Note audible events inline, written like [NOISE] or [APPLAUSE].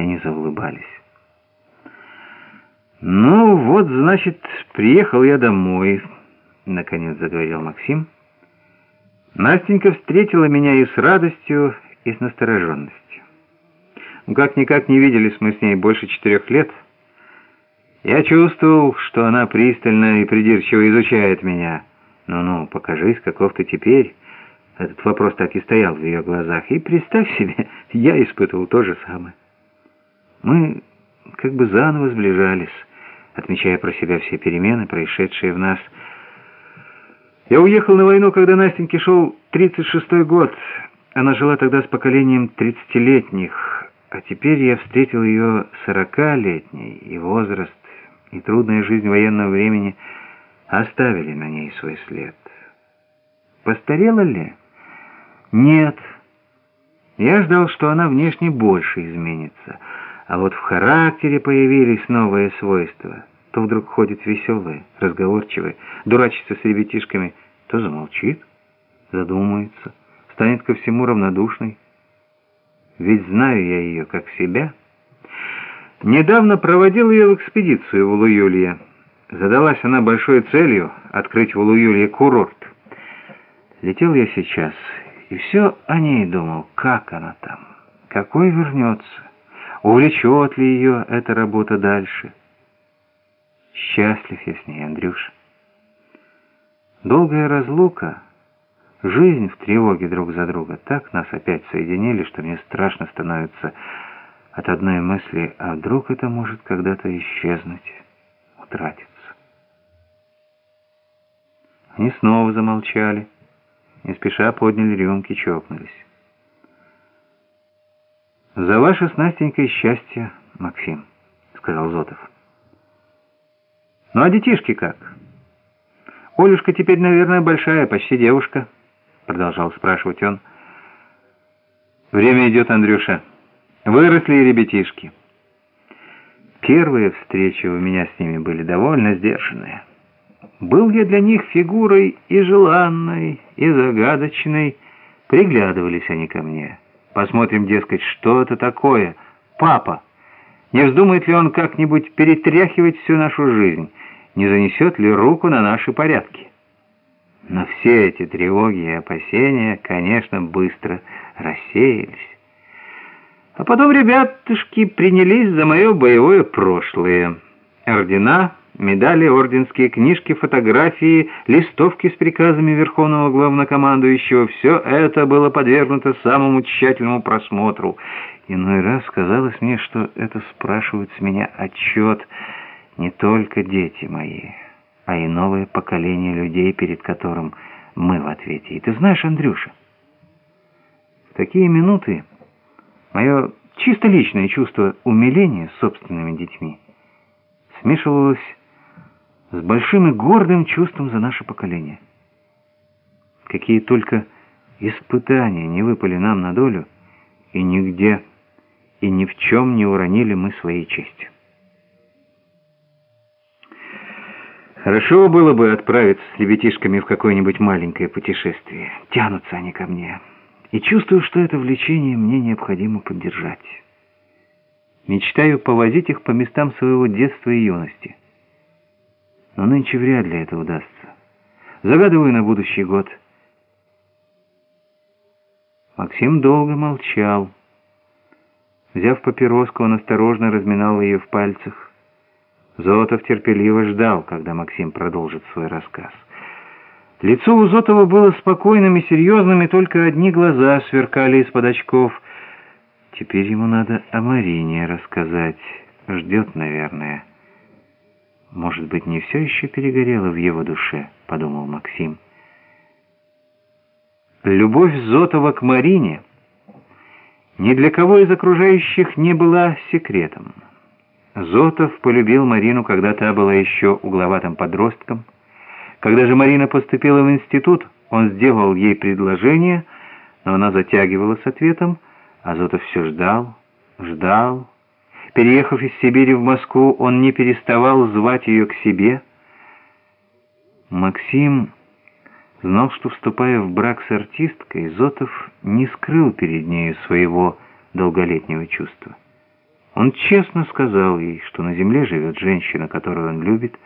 и они заулыбались. «Ну вот, значит, приехал я домой», — наконец заговорил Максим. Настенька встретила меня и с радостью, и с настороженностью. Ну, как-никак не виделись мы с ней больше четырех лет. Я чувствовал, что она пристально и придирчиво изучает меня. «Ну-ну, покажись, каков ты теперь». Этот вопрос так и стоял в ее глазах. И представь себе, [LAUGHS] я испытывал то же самое. Мы как бы заново сближались, отмечая про себя все перемены, происшедшие в нас. Я уехал на войну, когда Настеньке шел 36-й год. Она жила тогда с поколением 30-летних, а теперь я встретил ее 40-летней, и возраст, и трудная жизнь военного времени оставили на ней свой след. Постарела ли? Нет. Я ждал, что она внешне больше изменится, а вот в характере появились новые свойства. То вдруг ходит веселая, разговорчивая, дурачится с ребятишками, то замолчит, задумается, станет ко всему равнодушной. Ведь знаю я ее как себя. Недавно проводил ее в экспедицию в Улуюлье. Задалась она большой целью — открыть в Улуюлье курорт. Летел я сейчас, и все о ней думал, как она там, какой вернется, увлечет ли ее эта работа дальше. Счастлив я с ней, Андрюш. Долгая разлука, жизнь в тревоге друг за друга так нас опять соединили, что мне страшно становится от одной мысли, а вдруг это может когда-то исчезнуть, утратиться. Они снова замолчали, не спеша подняли рюмки, чокнулись. «За ваше с Настенькой счастье, Максим», — сказал Зотов. «Ну а детишки как? Олюшка теперь, наверное, большая, почти девушка», — продолжал спрашивать он. «Время идет, Андрюша. Выросли и ребятишки. Первые встречи у меня с ними были довольно сдержанные». Был я для них фигурой и желанной, и загадочной. Приглядывались они ко мне. Посмотрим, дескать, что это такое. Папа, не вздумает ли он как-нибудь перетряхивать всю нашу жизнь? Не занесет ли руку на наши порядки? Но все эти тревоги и опасения, конечно, быстро рассеялись. А потом ребятушки принялись за мое боевое прошлое. Ордена медали, орденские книжки, фотографии, листовки с приказами Верховного Главнокомандующего — все это было подвергнуто самому тщательному просмотру. Иной раз казалось мне, что это спрашивают с меня отчет не только дети мои, а и новое поколение людей, перед которым мы в ответе. И ты знаешь, Андрюша, в такие минуты мое чисто личное чувство умиления собственными детьми смешивалось с большим и гордым чувством за наше поколение. Какие только испытания не выпали нам на долю, и нигде и ни в чем не уронили мы своей чести. Хорошо было бы отправиться с ребятишками в какое-нибудь маленькое путешествие. Тянутся они ко мне. И чувствую, что это влечение мне необходимо поддержать. Мечтаю повозить их по местам своего детства и юности но нынче вряд ли это удастся. Загадываю на будущий год. Максим долго молчал. Взяв папироску, он осторожно разминал ее в пальцах. Зотов терпеливо ждал, когда Максим продолжит свой рассказ. Лицо у Зотова было спокойным и серьезным, и только одни глаза сверкали из-под очков. Теперь ему надо о Марине рассказать. Ждет, наверное. «Может быть, не все еще перегорело в его душе», — подумал Максим. Любовь Зотова к Марине ни для кого из окружающих не была секретом. Зотов полюбил Марину, когда та была еще угловатым подростком. Когда же Марина поступила в институт, он сделал ей предложение, но она затягивала с ответом, а Зотов все ждал, ждал, Переехав из Сибири в Москву, он не переставал звать ее к себе. Максим знал, что, вступая в брак с артисткой, Зотов не скрыл перед нею своего долголетнего чувства. Он честно сказал ей, что на земле живет женщина, которую он любит,